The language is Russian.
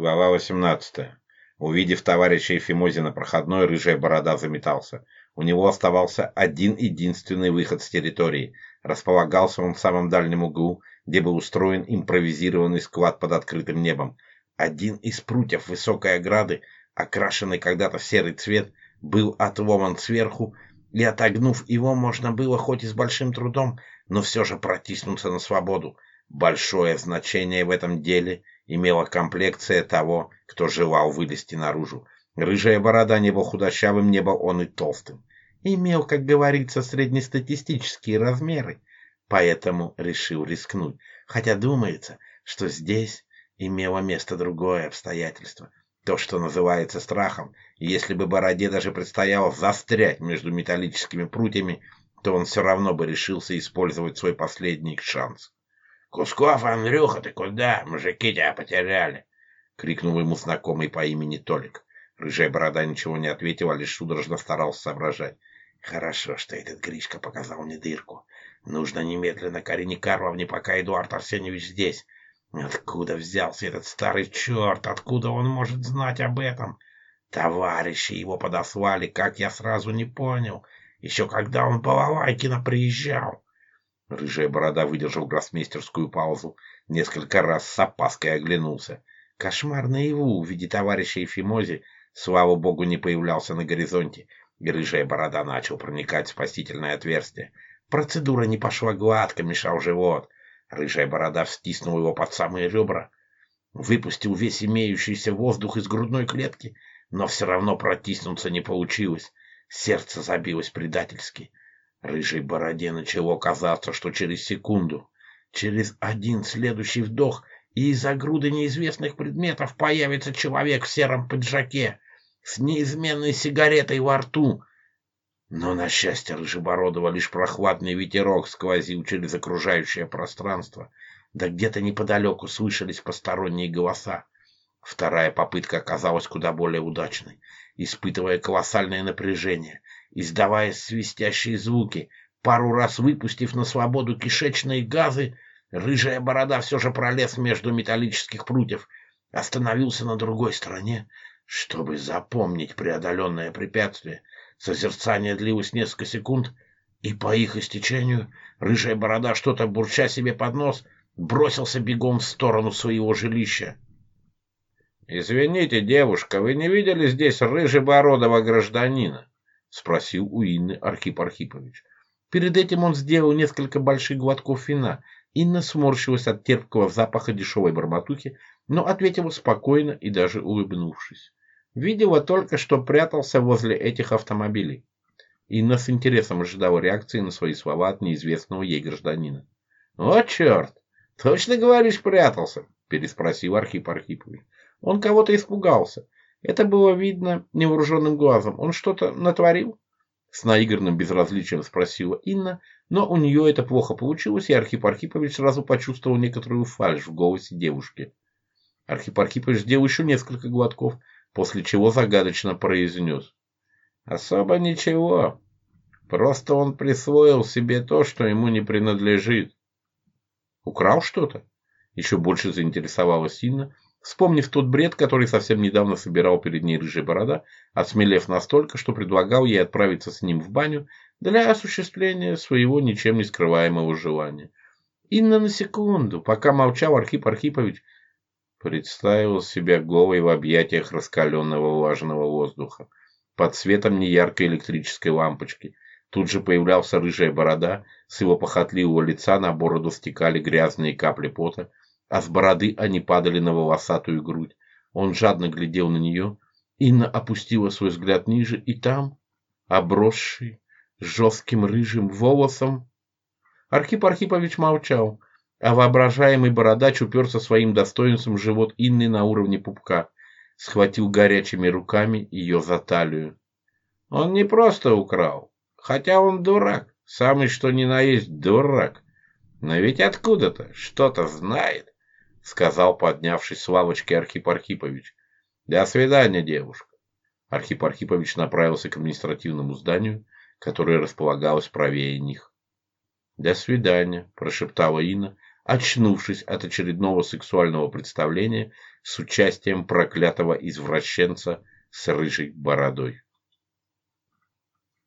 Глава 18. Увидев товарища Ефимозина проходной, рыжая борода заметался. У него оставался один единственный выход с территории. Располагался он в самом дальнем углу, где был устроен импровизированный склад под открытым небом. Один из прутьев высокой ограды, окрашенный когда-то в серый цвет, был отломан сверху, и отогнув его можно было хоть и с большим трудом, но все же протиснуться на свободу. Большое значение в этом деле – имела комплекция того, кто желал вылезти наружу. Рыжая борода не был худощавым, не был он и толстым. Имел, как говорится, среднестатистические размеры, поэтому решил рискнуть. Хотя думается, что здесь имело место другое обстоятельство. То, что называется страхом, и если бы Бороде даже предстояло застрять между металлическими прутьями, то он все равно бы решился использовать свой последний шанс. Кусков, Андрюха, ты куда? Мужики тебя потеряли!» — крикнул ему знакомый по имени Толик. Рыжая борода ничего не ответила, лишь судорожно старался соображать. «Хорошо, что этот Гришка показал мне дырку. Нужно немедленно к Арине Карловне, пока Эдуард Арсеньевич здесь. Откуда взялся этот старый черт? Откуда он может знать об этом? Товарищи его подослали, как я сразу не понял. Еще когда он по Лалайкина приезжал». Рыжая борода выдержал гроссмейстерскую паузу, несколько раз с опаской оглянулся. Кошмар наяву в виде товарища Эфимози, слава богу, не появлялся на горизонте, и рыжая борода начал проникать в спасительное отверстие. Процедура не пошла гладко, мешал живот. Рыжая борода встиснула его под самые ребра, выпустил весь имеющийся воздух из грудной клетки, но все равно протиснуться не получилось. Сердце забилось предательски. Рыжей бороде начало казаться, что через секунду, через один следующий вдох и из-за груды неизвестных предметов появится человек в сером пиджаке с неизменной сигаретой во рту. Но, на счастье Рыжебородова, лишь прохладный ветерок сквозил через окружающее пространство, да где-то неподалеку слышались посторонние голоса. Вторая попытка оказалась куда более удачной, испытывая колоссальное напряжение — издавая свистящие звуки. Пару раз выпустив на свободу кишечные газы, рыжая борода все же пролез между металлических прутьев, остановился на другой стороне, чтобы запомнить преодоленное препятствие. Созерцание длилось несколько секунд, и по их истечению рыжая борода, что-то бурча себе под нос, бросился бегом в сторону своего жилища. «Извините, девушка, вы не видели здесь рыжебородого гражданина?» — спросил у Инны Архип Архипович. Перед этим он сделал несколько больших глотков вина. Инна сморщилась от терпкого запаха дешевой барматухи, но ответила спокойно и даже улыбнувшись. Видела только, что прятался возле этих автомобилей. Инна с интересом ожидала реакции на свои слова от неизвестного ей гражданина. «О, черт! Точно говоришь, прятался?» – переспросил Архип Архипович. Он кого-то испугался. Это было видно невооруженным глазом. Он что-то натворил? С наигранным безразличием спросила Инна, но у нее это плохо получилось, и Архип Архипович сразу почувствовал некоторую фальшь в голосе девушки. Архип Архипович сделал еще несколько глотков, после чего загадочно произнес. «Особо ничего. Просто он присвоил себе то, что ему не принадлежит». «Украл что-то?» Еще больше заинтересовалась Инна, вспомнив тот бред, который совсем недавно собирал перед ней рыжий борода, осмелев настолько, что предлагал ей отправиться с ним в баню для осуществления своего ничем не скрываемого желания. Инна на секунду, пока молчал Архип Архипович, представил себя голой в объятиях раскаленного влажного воздуха, под светом неяркой электрической лампочки. Тут же появлялся рыжая борода, с его похотливого лица на бороду стекали грязные капли пота, а с бороды они падали на волосатую грудь. Он жадно глядел на нее. Инна опустила свой взгляд ниже, и там, обросший жестким рыжим волосом, Архип Архипович молчал, а воображаемый бородач уперся своим достоинством живот Инны на уровне пупка, схватил горячими руками ее за талию. Он не просто украл, хотя он дурак, самый что ни на есть дурак, но ведь откуда-то что-то знает сказал, поднявшись с лавочки Архип Архипович. «До свидания, девушка!» Архип Архипович направился к административному зданию, которое располагалось правее них. «До свидания», – прошептала Инна, очнувшись от очередного сексуального представления с участием проклятого извращенца с рыжей бородой.